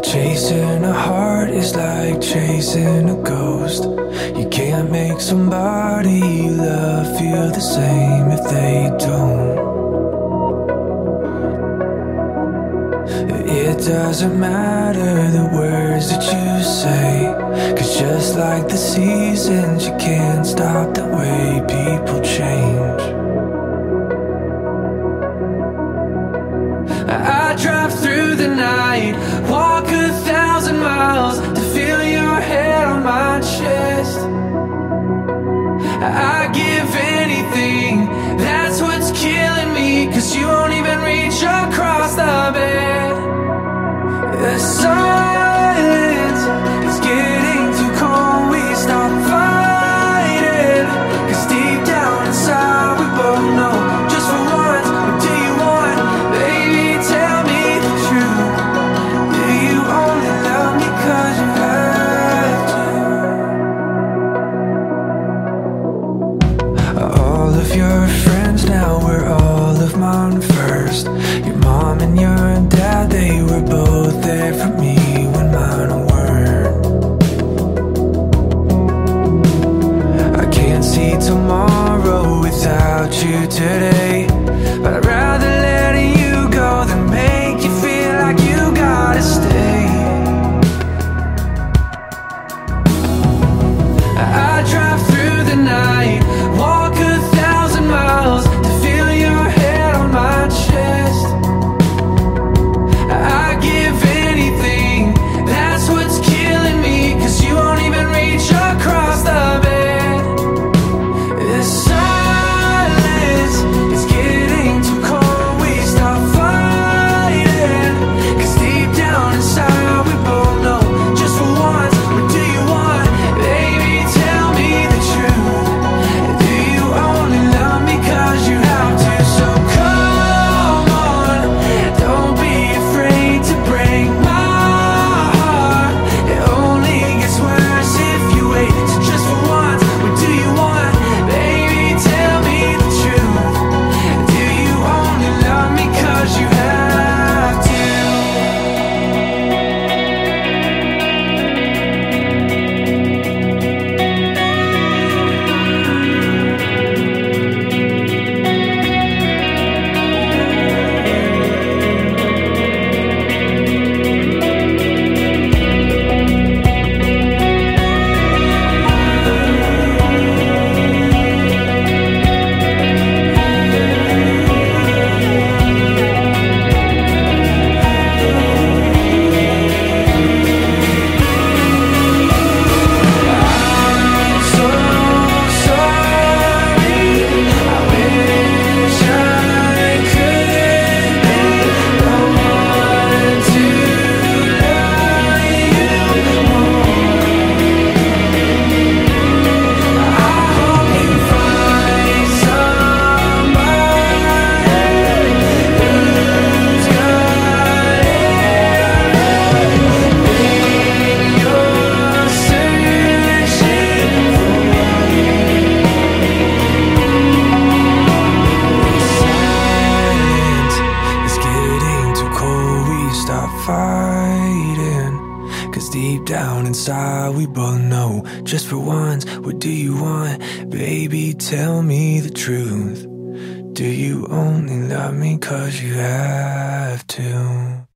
Chasing a heart is like chasing a ghost. You can't make somebody you love feel the same if they don't. It doesn't matter the words that you say, cause just like the seasons, you can't stop the way people I give Deep down inside, we both know. Just for once, what do you want? Baby, tell me the truth. Do you only love me cause you have to?